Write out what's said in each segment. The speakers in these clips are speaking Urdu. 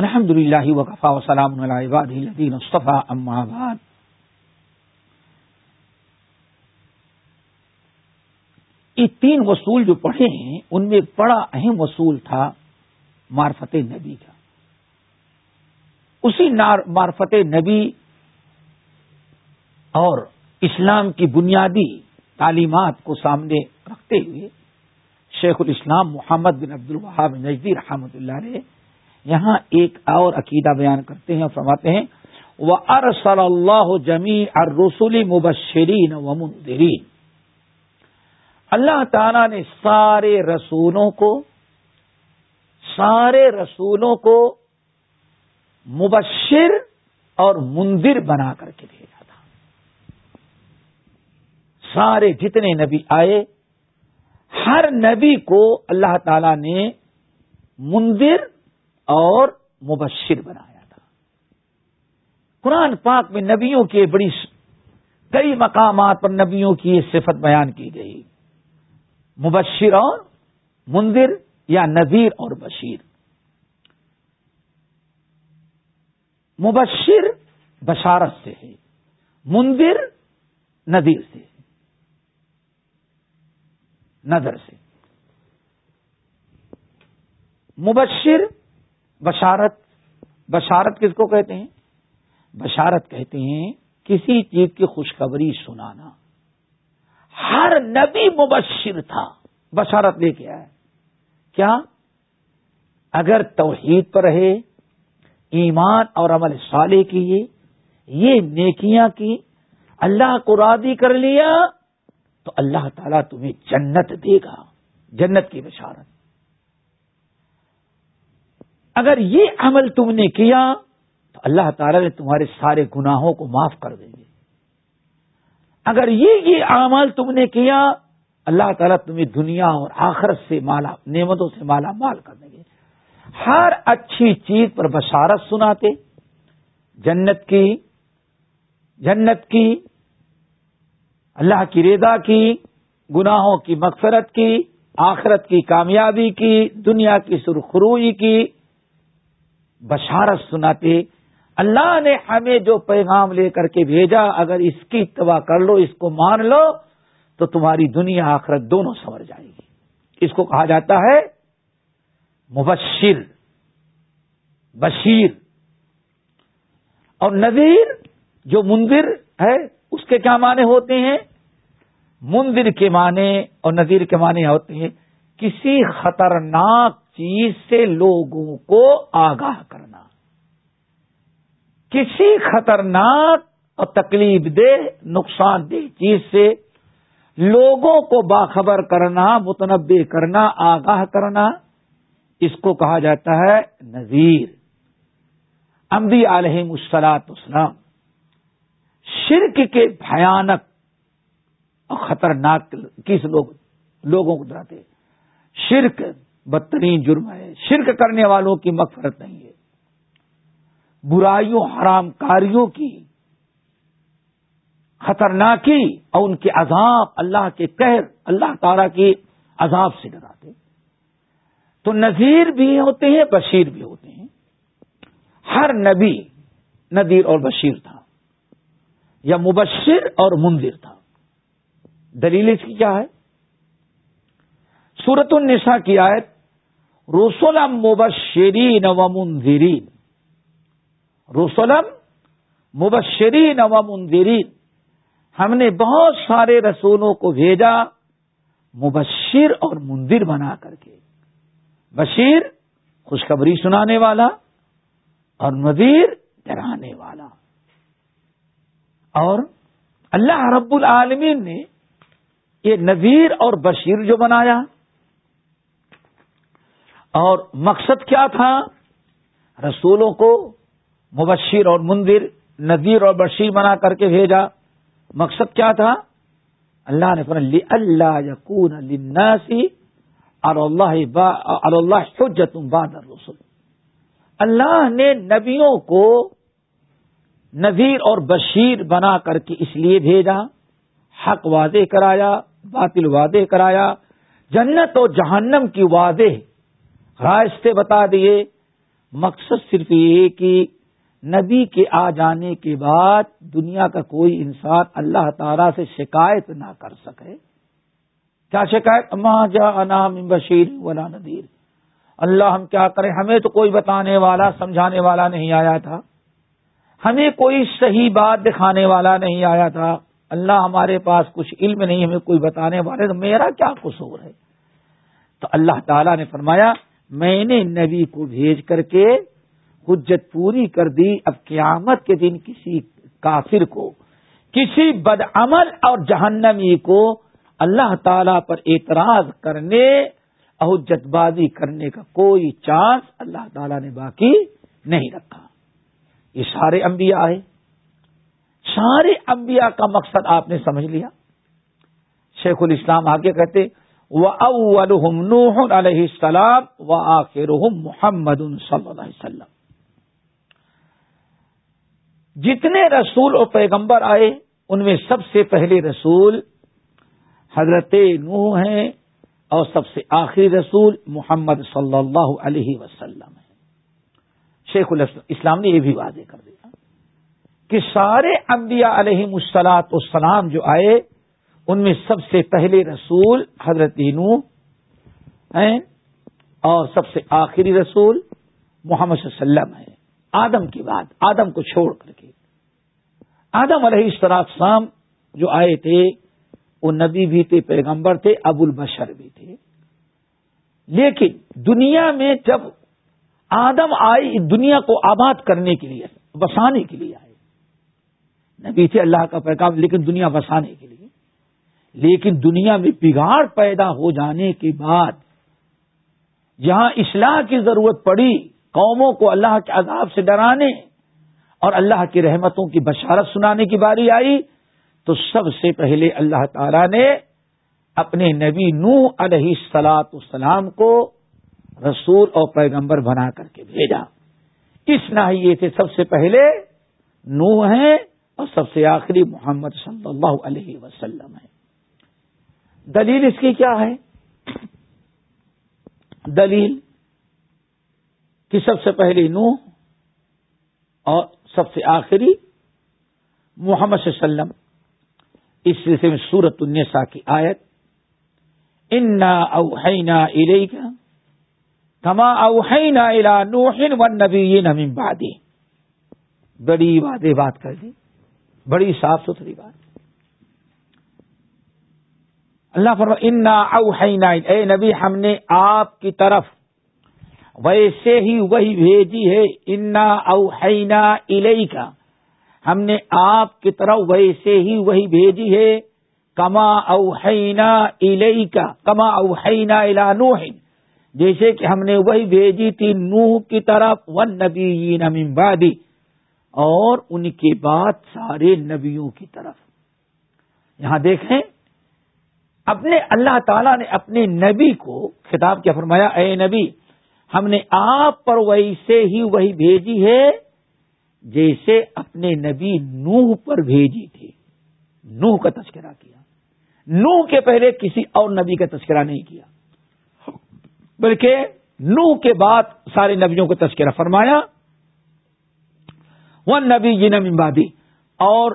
الحمد للہ وقفا وسلام الدین مصطفیٰ اما آباد یہ تین وصول جو پڑھے ہیں، ان میں بڑا اہم وصول تھا معرفت نبی کا۔ اسی معرفت نبی اور اسلام کی بنیادی تعلیمات کو سامنے رکھتے ہوئے شیخ الاسلام محمد بن عبد الوہاب نجدی رحمۃ اللہ علیہ یہاں ایک اور عقیدہ بیان کرتے ہیں اور فرماتے ہیں وہ ارسل اللہ جمی ار رسولی مبشرین و مندرین اللہ تعالی نے سارے رسولوں کو، سارے رسولوں کو مبشر اور مندر بنا کر کے بھیجا تھا۔ سارے جتنے نبی آئے، ہر نبی کو اللہ تعالی نے مندر اور مبشر بنایا تھا۔ قرآن پاک میں نبیوں کے بڑی کئی مقامات پر نبیوں کی یہ صفت بیان کی گئی۔ مبشر اور مندر یا نذیر اور بشیر۔ مبشر بشارت سے ہے مندر نذیر سے نظر سے۔ مبشر بشارت بشارت کس کو کہتے ہیں؟ بشارت کہتے ہیں کسی چیز کی خوشخبری سنانا۔ ہر نبی مبشر تھا۔ بشارت لے کے آئے کیا؟ اگر توحید پر رہے، ایمان اور عمل صالح کیے، یہ نیکیاں کی، اللہ کو راضی کر لیا، تو اللہ تعالیٰ تمہیں جنت دے گا۔ جنت کی بشارت۔ اگر یہ عمل تم نے کیا، تو اللہ تعالیٰ نے تمہارے سارے گناہوں کو معاف کر دیں گے۔ اگر یہ یہ اعمال تم نے کیا، اللہ تعالیٰ تمہیں دنیا اور آخرت سے مالا، نعمتوں سے مالا مال کر دیں گے۔ ہر اچھی چیز پر بشارت سناتے، جنت کی جنت کی، اللہ کی رضا کی، گناہوں کی مغفرت کی، آخرت کی کامیابی کی، دنیا کی سرخروئی کی بشارت سناتے، اللہ نے ہمیں جو پیغام لے کر کے بھیجا، اگر اس کی اتباع کر لو، اس کو مان لو، تو تمہاری دنیا آخرت دونوں سمر جائے گی۔ اس کو کہا جاتا ہے مبشر، بشیر۔ اور نذیر، جو مندر ہے، اس کے کیا معنی ہوتے ہیں؟ مندر کے معنی اور نذیر کے معنی ہوتے ہیں کسی خطرناک چیز سے لوگوں کو آگاہ کرنا۔ کسی خطرناک اور تکلیف دہ، نقصان دہ چیز سے لوگوں کو باخبر کرنا متنوع کرنا، آگاہ کرنا، اس کو کہا جاتا ہے نذیر۔ امبی علیہ مسلاط اسلام شرک کے بھیانک اور خطرناک کس لوگ لوگوں کو ڈراتے شرک بدترین جرم ہے۔ شرک کرنے والوں کی مغفرت نہیں ہے۔ برائیوں، حرام کاریوں کی، خطرناکی اور ان کے عذاب اللہ کے قہر، اللہ تعالی کے عذاب سے ڈراتے تو نذیر بھی ہوتے ہیں، بشیر بھی ہوتے ہیں۔ ہر نبی نذیر اور بشیر تھا، یا مبشر اور مندر تھا۔ دلیل اس کی کیا ہے؟ سورت النساء کی آیت رسول مبشرین و منذرین. رسولم مبشرین و منذرین. ہم نے بہت سارے رسولوں کو بھیجا، مبشر اور مندر بنا کر کے. بشیر خوشخبری سنانے والا اور نذیر ڈرانے والا. اور اللہ رب العالمین نے یہ نذیر اور بشیر جو بنایا اور مقصد کیا تھا؟ رسولوں کو مبشر اور مندر نذیر اور بشیر بنا کر کے بھیجا۔ مقصد کیا تھا؟ اللہ نے اللہ یقون الناسی اللہ حجت بعد الرسل۔ اللہ نے نبیوں کو نذیر اور بشیر بنا کر کے اس لیے بھیجا، حق واضح کرایا، باطل واضح کرایا، جنت اور جہنم کی واضح راستے بتا دیے۔ مقصد صرف یہ کہ نبی کے آ جانے کے بعد دنیا کا کوئی انسان اللہ تعالی سے شکایت نہ کر سکے۔ کیا شکایت؟ ماں جا انام بشیر ولا ندیر اللہ ہم کیا کریں؟ ہمیں تو کوئی بتانے والا، سمجھانے والا نہیں آیا تھا۔ ہمیں کوئی صحیح بات دکھانے والا نہیں آیا تھا۔ اللہ ہمارے پاس کچھ علم نہیں، ہمیں کوئی بتانے والے، تو میرا کیا قصور ہے؟ تو اللہ تعالی نے فرمایا میں نے نبی کو بھیج کر کے حجت پوری کر دی اب قیامت کے دن کسی کافر کو، کسی بدعمل اور جہنمی کو اللہ تعالی پر اعتراض کرنے، حجت بازی کرنے کا کوئی چانس اللہ تعالی نے باقی نہیں رکھا۔ یہ سارے انبیاء آئے سارے انبیاء کا مقصد آپ نے سمجھ لیا۔ شیخ الاسلام آگے کہتے وہ اول نوح علیہ السلام و آخر محمد صلی اللہ علیہ وسلم۔ جتنے رسول اور پیغمبر آئے، ان میں سب سے پہلے رسول حضرت نوح ہیں اور سب سے آخری رسول محمد صلی اللہ علیہ وسلم ہے شیخ الاسلام نے یہ بھی واضح کر دیا کہ سارے انبیاء علیہ مسلاط السلام جو آئے ان میں سب سے پہلے رسول حضرت نو ہیں اور سب سے آخری رسول محمد صلی اللہ علیہ وسلم ہے آدم کی بات، آدم کو چھوڑ کر کے۔ آدم علیہ السلام جو آئے تھے، وہ نبی بھی تھے، پیغمبر تھے، ابو البشر بھی تھے۔ لیکن دنیا میں جب آدم آئی دنیا کو آباد کرنے کے لیے، بسانے کے لیے آئے۔ نبی تھے، اللہ کا پیغام، لیکن دنیا بسانے کے لیے۔ لیکن دنیا میں بگاڑ پیدا ہو جانے کے بعد جہاں اصلاح کی ضرورت پڑی، قوموں کو اللہ کے عذاب سے ڈرانے اور اللہ کی رحمتوں کی بشارت سنانے کی باری آئی۔ تو سب سے پہلے اللہ تعالی نے اپنے نبی نو علیہ السلاط السلام کو رسول اور پیغمبر بنا کر کے بھیجا۔ اس ناحیے سے سب سے پہلے نو ہیں اور سب سے آخری محمد صلی اللہ علیہ وسلم ہے دلیل اس کی کیا ہے؟ دلیل کہ سب سے پہلے نو اور سب سے آخری محمد صلی اللہ علیہ وسلم۔ اس سلسلے میں سورت النساء کی آیت، انا اوحینا الیکا کما اوحینا الى نوح والنبیین من بعدی. بڑی واضح بات کر دی، بڑی صاف ستھری بات۔ اللہ فرما انا اوحینا اے نبی، ہم نے آپ کی طرف ویسے ہی وہی بھیجی ہے انا اوحینا الیکا ہم نے آپ کی طرف ویسے ہی وہی بھیجی ہے، کما اوحینا الیکا کما اوحینا الى نوح۔ جیسے کہ ہم نے وہی بھیجی تھی نوح کی طرف ون نبی بعدی اور ان کے بعد سارے نبیوں کی طرف۔ یہاں دیکھیں اپنے اللہ تعالی نے اپنے نبی کو خطاب کیا، فرمایا، اے نبی، ہم نے آپ پر ویسے ہی وہی بھیجی ہے جیسے اپنے نبی نوح پر بھیجی تھی۔ نوح کا تذکرہ کیا۔ نوح کے پہلے کسی اور نبی کا تذکرہ نہیں کیا۔ بلکہ نو کے بعد سارے نبیوں کو تذکرہ فرمایا۔ وہ نبی جی نمبادی اور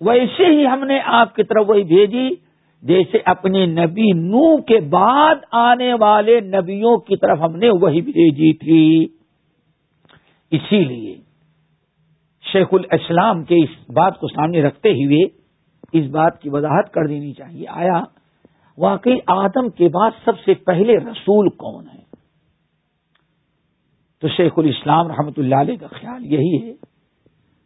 ویسے ہی ہم نے آپ کی طرف وہی بھیجی۔ جیسے اپنے نبی نو کے بعد آنے والے نبیوں کی طرف ہم نے وہی بھیجی تھی۔ اسی لیے شیخ الاسلام کے اس بات کو سامنے رکھتے ہوئے اس بات کی وضاحت کر دینی چاہیے۔ آیا، واقعی آدم کے بعد سب سے پہلے رسول کون ہے تو شیخ الاسلام رحمت اللہ علیہ کا خیال یہی ہے۔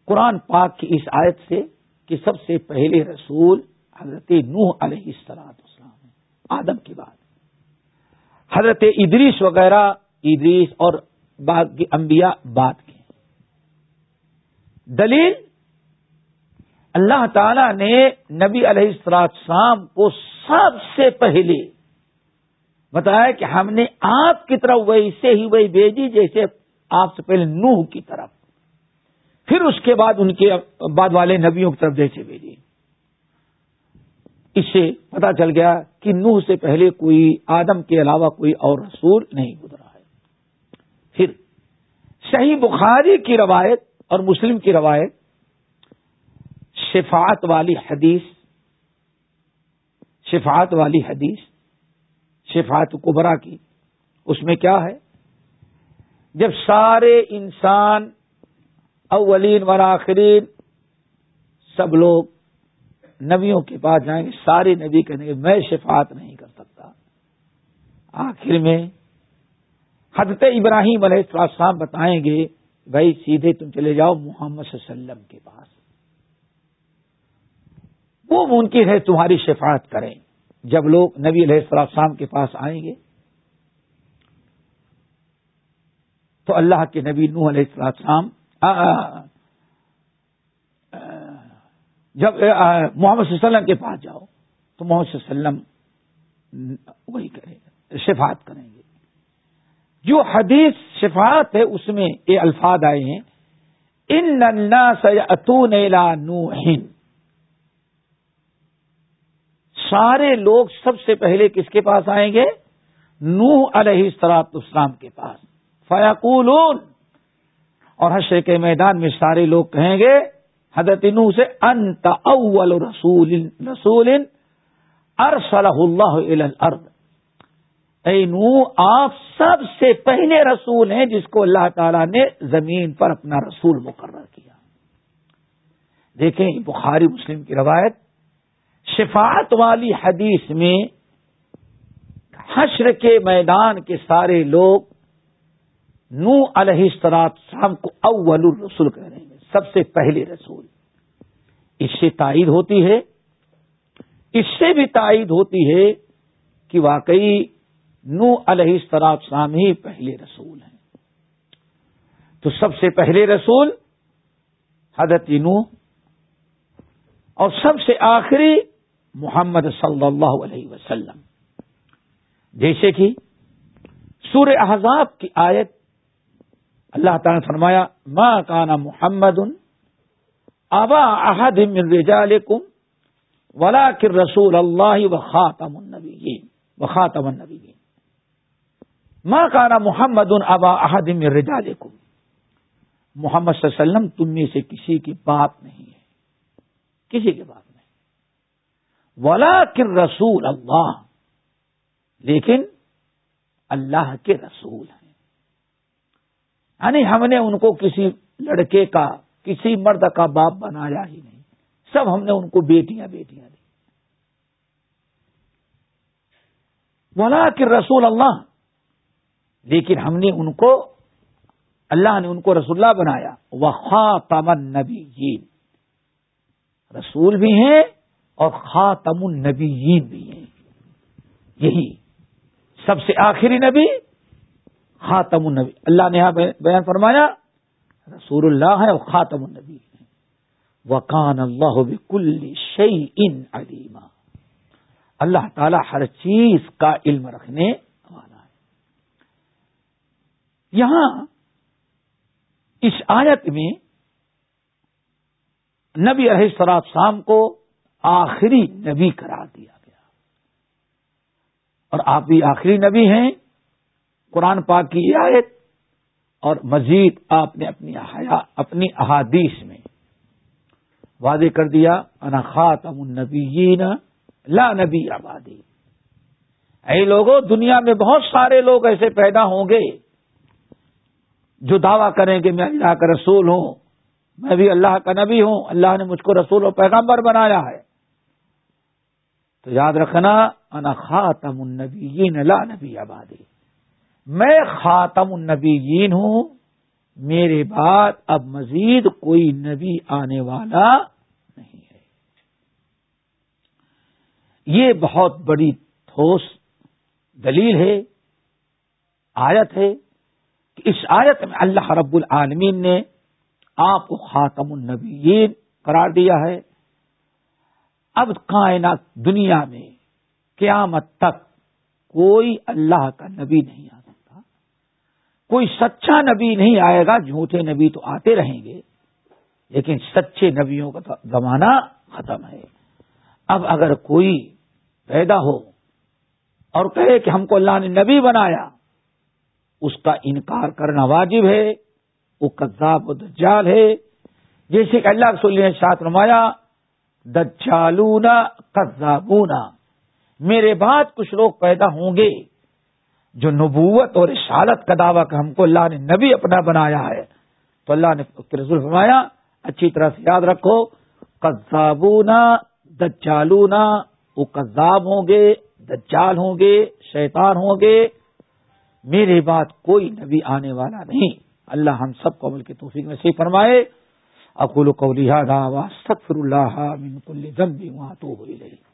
قرآن پاک کی اس آیت سے کہ سب سے پہلے رسول حضرت نوح علیہ السلام اسلام ہے آدم کی بات۔ حضرت ادریس وغیرہ، ادریس اور باقی انبیاء بات کے دلیل؟ اللہ تعالی نے نبی علیہ السلام کو سب سے پہلے بتایا کہ ہم نے آپ کی طرف ویسے ہی وہی بھیجی، جیسے آپ سے پہلے نوح کی طرف۔ پھر اس کے بعد ان کے بعد والے نبیوں کی طرف جیسے بھیجی۔ اس سے پتا چل گیا کہ نوح سے پہلے کوئی آدم کے علاوہ کوئی اور رسول نہیں گزرا ہے۔ پھر صحیح بخاری کی روایت اور مسلم کی روایت شفاعت والی حدیث، شفاعت والی حدیث، شفاعت کبرا کی، اس میں کیا ہے؟ جب سارے انسان اولین وراخرین سب لوگ نبیوں کے پاس جائیں گے، سارے نبی کہیں گے، میں شفاعت نہیں کر سکتا۔ آخر میں حضرت ابراہیم علیہ السلام بتائیں گے، بھائی سیدھے تم چلے جاؤ محمد صلی اللہ علیہ وسلم کے پاس۔ وہ ممکن ہے تمہاری شفاعت کریں۔ جب لوگ نبی علیہ السلام کے پاس آئیں گے، تو اللہ کے نبی نوح علیہ السلام جب محمد صلی اللہ علیہ وسلم کے پاس جاؤ، تو محمد صلی اللہ علیہ وسلم وہی کرے گا شفاعت کریں گے۔ جو حدیث شفاعت ہے، اس میں یہ الفاظ آئے ہیں، ان ننا سیاتون نوح. سارے لوگ سب سے پہلے کس کے پاس آئیں گے؟ نوح علیہ السلاط اسلام کے پاس۔ فیاقولون اور حشر کے میدان میں سارے لوگ کہیں گے حضرت نو سے، انت اول رسول رسول ارسلہ اللہ الارض. اے نو آپ سب سے پہلے رسول ہیں جس کو اللہ تعالی نے زمین پر اپنا رسول مقرر کیا۔ دیکھیں بخاری مسلم کی روایت، شفاعت والی حدیث میں حشر کے میدان کے سارے لوگ نو علیہ استرات کو اول الرسول کہہ رہے ہیں۔ سب سے پہلے رسول۔ اس سے تائید ہوتی ہے، اس سے بھی تائید ہوتی ہے کہ واقعی نو علیہ استرات شام ہی پہلے رسول ہیں۔ تو سب سے پہلے رسول حضرت نو اور سب سے آخری محمد صلی اللہ علیہ وسلم۔ جیسے کہ سور احزاب کی آیت اللہ تعالی نے فرمایا، ما کانا محمد ابا احد من رجالکم ولاکر رسول اللہ و خاتم النبی و خاتم النبی کانا محمد ابا احد من رجالکم. محمد صلی اللہ علیہ وسلم تم میں سے کسی کی بات نہیں ہے۔ کسی کی بات نہیں۔ ولا کر رسول اللہ، لیکن اللہ کے رسول ہیں۔ یعنی ہم نے ان کو کسی لڑکے کا، کسی مرد کا باپ بنایا ہی نہیں۔ سب ہم نے ان کو بیٹیاں بیٹیاں دی۔ بولا کہ رسول اللہ لیکن ہم نے ان کو، اللہ نے ان کو رسول اللہ بنایا۔ وہ خاتم النبی رسول بھی ہیں اور خاتم النبی بھی ہیں۔ یہی سب سے آخری نبی۔ خاتم النبی۔ اللہ نے یہاں بیان فرمایا، رسول اللہ ہے اور خاتم النبی وکان اللہ بکل شعی ان علیما۔ اللہ تعالی ہر چیز کا علم رکھنے والا ہے۔ یہاں اس آیت میں نبی رہ سراب شام کو آخری نبی قرار دیا گیا۔ اور آپ بھی آخری نبی ہیں۔ قرآن پاک کی آیت اور مزید آپ نے اپنی اپنی احادیث میں وعدے کر دیا، انا خاتم النبیین لا نبی آبادی اے لوگوں دنیا میں بہت سارے لوگ ایسے پیدا ہوں گے جو دعویٰ کریں کہ میں اللہ کا رسول ہوں، میں بھی اللہ کا نبی ہوں، اللہ نے مجھ کو رسول و پیغمبر بنایا ہے۔ تو یاد رکھنا، انا خاتم النبیین لا نبی آبادی میں خاتم النبیین ہوں، میرے بعد اب مزید کوئی نبی آنے والا نہیں ہے۔ یہ بہت بڑی ٹھوس دلیل ہے، آیت ہے کہ اس آیت میں اللہ رب العالمین نے آپ کو خاتم النبیین قرار دیا ہے۔ اب کائنات دنیا میں قیامت تک کوئی اللہ کا نبی نہیں آتا۔ کوئی سچا نبی نہیں آئے گا، جھوٹے نبی تو آتے رہیں گے۔ لیکن سچے نبیوں کا زمانہ ختم ہے۔ اب اگر کوئی پیدا ہو اور کہے کہ ہم کو اللہ نے نبی بنایا، اس کا انکار کرنا واجب ہے۔ وہ کذاب و دجال ہے۔ جیسے کہ اللہ رسول نے ساتھ نمایا دجالونا کذابونا میرے بعد کچھ لوگ پیدا ہوں گے۔ جو نبوت اور رسالت کا دعویٰ کہ ہم کو اللہ نے نبی اپنا بنایا ہے، تو اللہ نے رسول فرمایا۔ اچھی طرح سے یاد رکھو کذابونا دجالونا وہ کذاب ہوں گے، دجال ہوں گے، شیطان ہوں گے۔ میرے بعد کوئی نبی آنے والا نہیں۔ اللہ ہم سب کو عمل کی توفیق میں سے فرمائے۔ اکول کو لہٰذا سکفر اللہ من کل ذنب واتوب الیہ۔